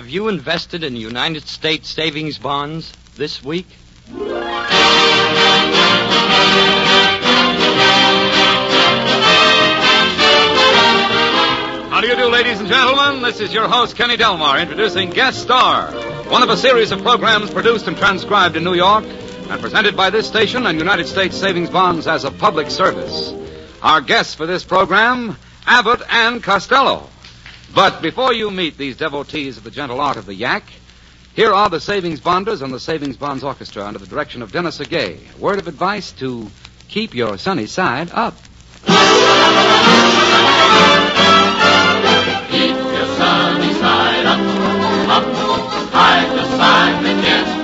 Have you invested in United States savings bonds this week? How do you do, ladies and gentlemen? This is your host, Kenny Delmar, introducing Guest Star, one of a series of programs produced and transcribed in New York and presented by this station and United States Savings Bonds as a public service. Our guests for this program, Abbott and Costello. But before you meet these devotees of the gentle art of the yak, here are the Savings Bonders and the Savings Bonds Orchestra under the direction of Dennis Agay. Word of advice to keep your sunny side up. Keep your sunny side up, up, hide the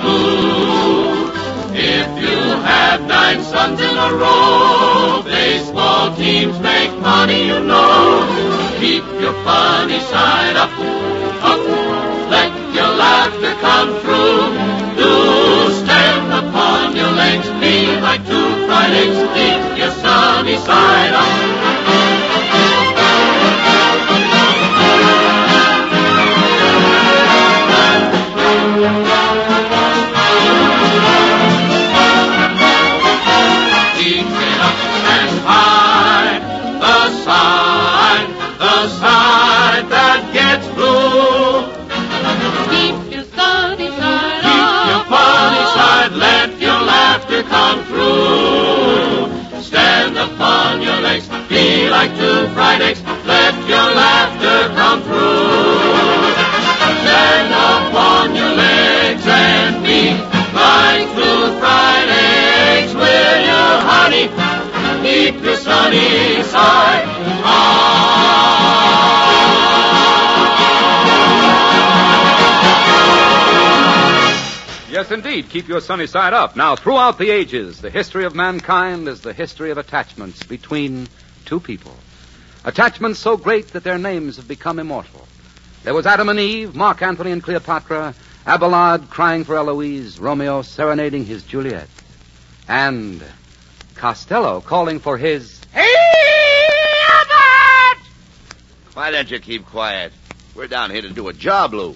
blue. If you have nine suns in a row, baseball teams make money, you know. Keep your funny side up, up, let your laughter come through. Do stand upon your legs, be like two fried eggs, keep your sunny side up. Yes, indeed. Keep your sunny side up. Now, throughout the ages, the history of mankind is the history of attachments between two people. Attachments so great that their names have become immortal. There was Adam and Eve, Mark Antony and Cleopatra, Abelard crying for Eloise, Romeo serenading his Juliet, and Costello calling for his. Why don't you keep quiet? We're down here to do a job, Lou.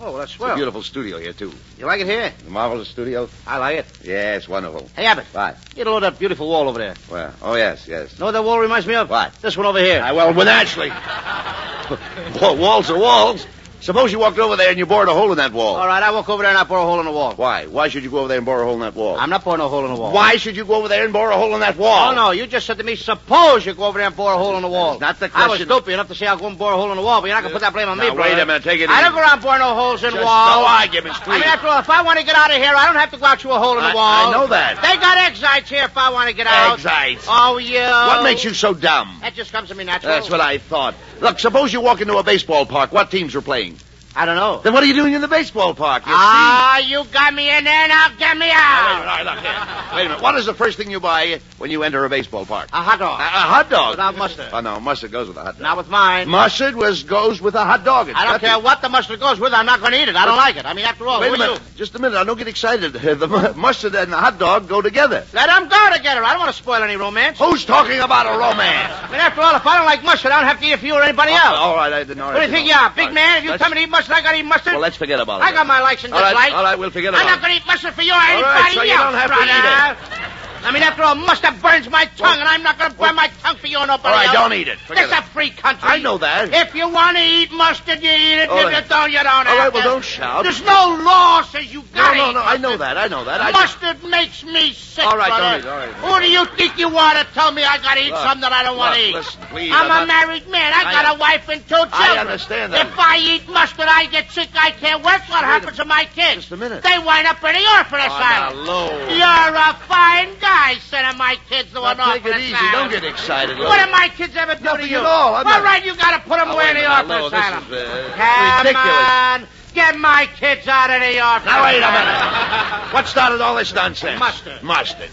Oh, that's It's a swell. beautiful studio here, too. You like it here? A marvelous studio? I like it. Yeah, it's wonderful. Hey, Abbott. What? Get a load of that beautiful wall over there. Well, oh, yes, yes. Know what that wall reminds me of? What? This one over here. Ah, well, well, naturally. Well, walls are walls. Suppose you walked over there and you bored a hole in that wall. All right, I walk over there and I bore a hole in the wall. Why? Why should you go over there and bore a hole in that wall? I'm not boring a hole in the wall. Why should you go over there and bore a hole in that wall? Oh, no, you just said to me, suppose you go over there and bore a hole in the wall. That's not the question. I was stupid enough to say I'll go and bore a hole in the wall, but you're not going to put that blame on me, Now, brother. wait a minute, take it I easy. don't go around boring no holes in Just walls. no arguments, I mean, after all, if I want to get out of here, I don't have to go out through a hole in the I- wall. I know that. They got exites here if I want to get out. Exites. Oh, yeah. What makes you so dumb? That just comes to me naturally. That's what I thought. Look, suppose you walk into a baseball park. What teams are playing? I don't know. Then what are you doing in the baseball park? You Ah, you got me in there, now get me out. Wait a minute, right, look. Wait a minute. What is the first thing you buy when you enter a baseball park? A hot dog. A, a hot dog. Without mustard. Oh, no, mustard goes with a hot dog. Not with mine. Mustard was goes with a hot dog. It's I don't care to- what the mustard goes with. I'm not going to eat it. I don't like it. I mean, after all, Wait a minute. Just a minute. I don't get excited. The mustard and the hot dog go together. you? Let them go together. I don't want to spoil any romance. Who's talking about a romance? I mean, after all, if I don't like mustard, I don't have to eat it for you or anybody else. Oh, all right, I didn't know. what do you think you are, big man? If you tell me to eat mustard, I got to eat mustard. Well, let's forget about it. I got my likes and All right, dislikes. all right, we'll forget about it. I'm not it. going to eat mustard for you or All anybody right, so you don't have to eat brother. I mean, after all, mustard burns my tongue, and I'm not going to burn my tongue for you or nobody All right, else. don't eat it. Forget It's a free country. I know that. If you want to eat mustard, you eat it. All if right. you don't, you don't All have right, well, to. don't shout. There's no law says you got no, no. no. I know that. I know that. I Mustard makes me sick, All right, brother. don't eat, all right. Who do you think you are to tell me I got to eat Look, something that I don't want to look, eat? listen, please, I'm, I'm a not- married man. I, I- got a wife and two children. I understand that. If I eat mustard, I get sick. I can't work. What happens to my kids? Just a minute. They wind up in the orphan Oh, asylum. You're a fine guy, sending my kids to an Now, orphan take it easy. Don't get excited. What did my kids ever do to you? at all. I'm all not- right, you got to put them away in the orphan Lou, this is, uh, Come ridiculous. on, get my kids out of the orphan Now, wait a minute. What started all this nonsense? Mustard. Mustard.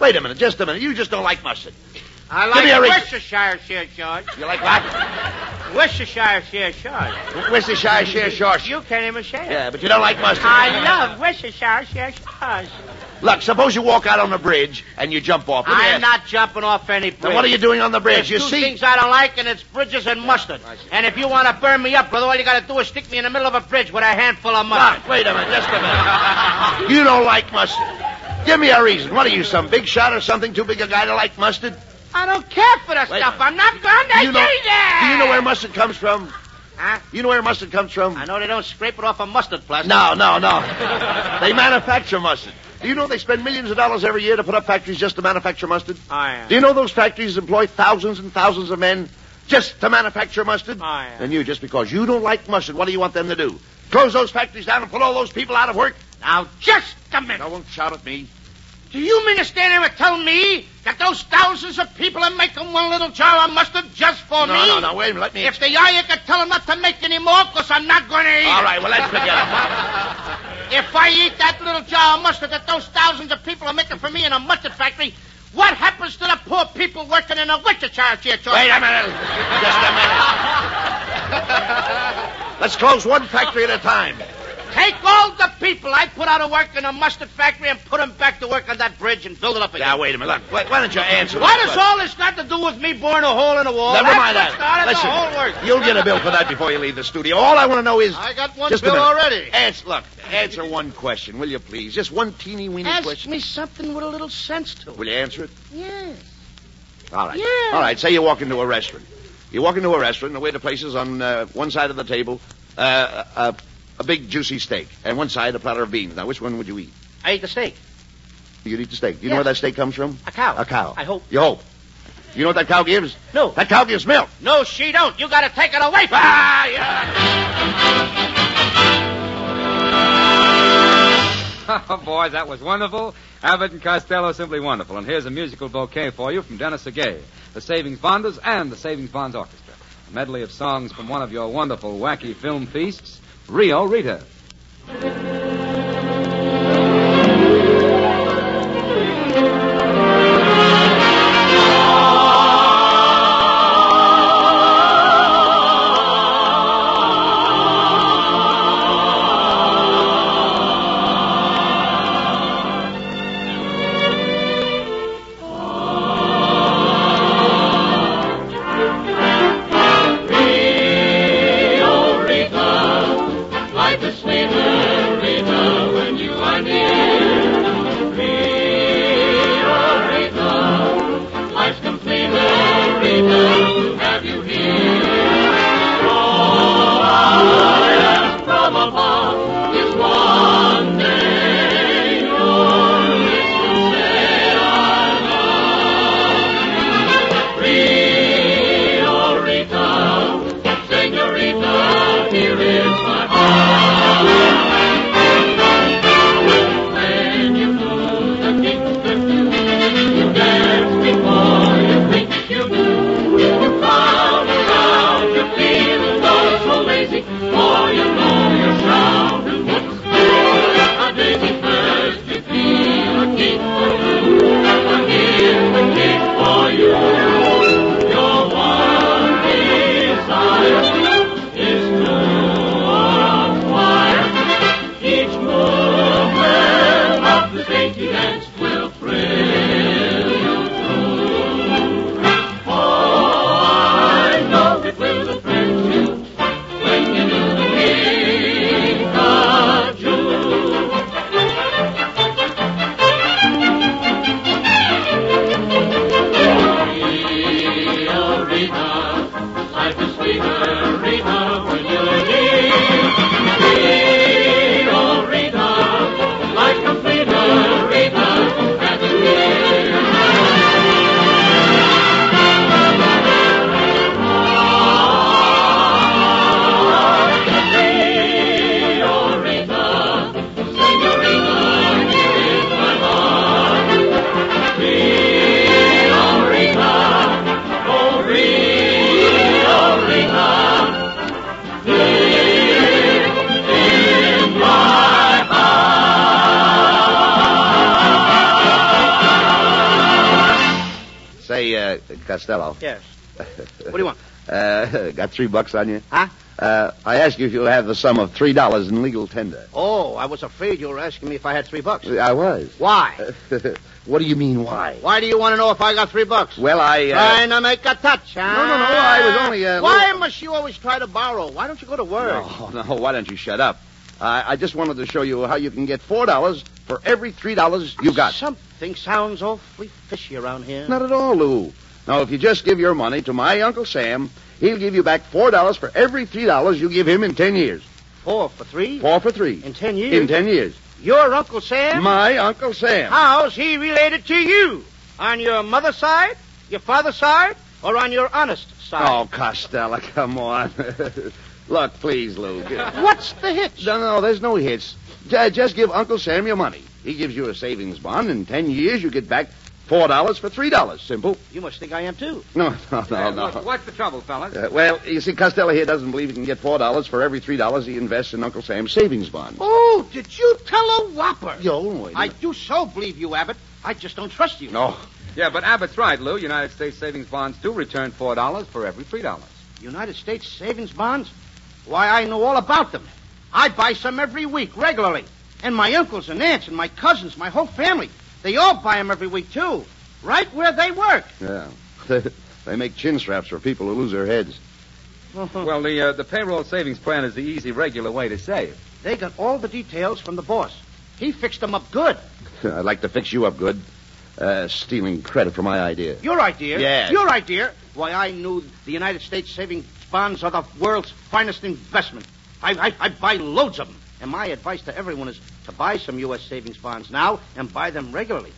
Wait a minute, just a minute. You just don't like mustard. I Give me a like. Worcestershire share charge. You like what? Worcestershire share charge. Worcestershire share sauce. You can't even share. Yeah, but you don't like mustard. I love Worcestershire share charge. Look, suppose you walk out on the bridge and you jump off. Let me I'm ask- not jumping off any bridge. Then what are you doing on the bridge? There's You two see? things I don't like, and it's bridges and mustard. And if you want to burn me up, brother, all you got to do is stick me in the middle of a bridge with a handful of mustard. Look, wait a minute, just a minute. you don't like mustard. Give me a reason. What are you, some big shot or something? Too big a guy to like mustard? I don't care for the Wait stuff. I'm not going to Do you know? do that. Do you know where mustard comes from? Huh? You know where mustard comes from? I know they don't scrape it off a mustard plaster. No, no, no. they manufacture mustard. Do you know they spend millions of dollars every year to put up factories just to manufacture mustard? Oh, yeah. Do you know those factories employ thousands and thousands of men just to manufacture mustard? Oh, yeah. And you, just because you don't like mustard, what do you want them to do? Close those factories down and put all those people out of work? Now, just a minute. Don't shout at me. Do you mean to stand there and tell me that those thousands of people are making one little jar of mustard just for no, me? no, no, no, wait a minute. Let me... If they are, you can tell them not to make any more, because I'm not going to eat All right, well, let's forget it. If I eat that little jar of mustard that those thousands of people are making for me in a mustard factory, what happens to the poor people working in a charge here, George? Wait a minute. Just a minute. Let's close one factory at a time. Take all the people I put out of work in a mustard factory and put them back to work on that bridge and build it up again. Now, wait a minute. Look, why, why don't you answer What does all this got to do with me boring a hole in the wall? Never That's mind that. started Listen, the whole work. you'll get a bill for that before you leave the studio. All I want to know is... I got one just bill already. Answer, look, answer one question, will you please? Just one teeny weeny Ask question. Ask me something with a little sense to it. Will you answer it? Yes. All right. Yeah. All right, say you walk into a restaurant. You walk into a restaurant, and the waiter places on uh, one side of the table uh, a, a big juicy steak, and one side a platter of beans. Now, which one would you eat? I ate the steak. You'd eat the steak. Do you know where that steak comes from? A cow. A cow. I hope. You hope. You know what that cow gives? No. That cow gives milk. No, she don't. You got to take it away from Ah, me. yeah. Oh, boys, that was wonderful. Abbott and Costello, simply wonderful. And here's a musical bouquet for you from Dennis Agay, the Savings Bonders, and the Savings Bonds Orchestra. A medley of songs from one of your wonderful, wacky film feasts, Rio Rita. The dainty dance Costello. Yes. What do you want? Uh, got three bucks on you? Huh? Uh, I ask you if you have the sum of three dollars in legal tender. Oh, I was afraid you were asking me if I had three bucks. I was. Why? what do you mean, why? Why do you want to know if I got three bucks? Well, I. Uh... Trying to make a touch, huh? No, no, no. I was only. Uh, Why little- must you always try to borrow? Why don't you go to work? No, no. Why don't you shut up? I I just wanted to show you how you can get four dollars for every three dollars you got. Something sounds awfully fishy around here. Not at all, Lou. Now, if you just give your money to my Uncle Sam, he'll give you back four dollars for every three dollars you give him in ten years. Four for three? Four for three. In ten years? In ten years. Your Uncle Sam? My Uncle Sam. How's he related to you? On your mother's side, your father's side, or on your honest side? Oh, Costello, come on. Look, please, Lou. What's the hitch? No, no, there's no hits. J- Just give Uncle Sam your money. He gives you a savings bond. In ten years, you get back four dollars for three dollars. Simple. You must think I am too. No, no, no, Uh, no. what- what's the trouble, fellas? Uh, well, you see, Costello here doesn't believe he can get four dollars for every three dollars he invests in Uncle Sam's savings bond. Oh, did you tell a whopper? Yo, I do so believe you, Abbott. I just don't trust you. No. Yeah, but Abbott's right, Lou. United States savings bonds do return four dollars for every three dollars. United States savings bonds? Why, I know all about them. I buy some every week, regularly. And my uncles and aunts and my cousins, my whole family, they all buy them every week, too. Right where they work. Yeah. they make chin straps for people who lose their heads. Well, the uh, the payroll savings plan is the easy, regular way to save. They got all the details from the boss. He fixed them up good. I'd like to fix you up good. Uh, stealing credit for my idea. Your idea? Yeah. Your idea? Why, I knew the United States savings bonds are the world's finest investment. I, I, I buy loads of them. And my advice to everyone is to buy some U.S. savings bonds now and buy them regularly.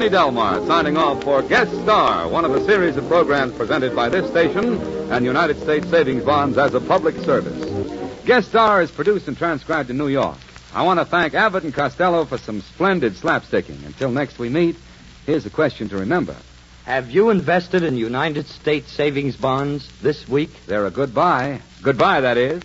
Kenny Delmar, signing off for Guest Star, one of a series of programs presented by this station and United States Savings Bonds as a public service. Guest Star is produced and transcribed in New York. I want to thank Abbott and Costello for some splendid slapsticking. Until next we meet, here's a question to remember. Have you invested in United States savings bonds this week? They're a good buy. Goodbye, that is.